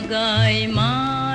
गायनाति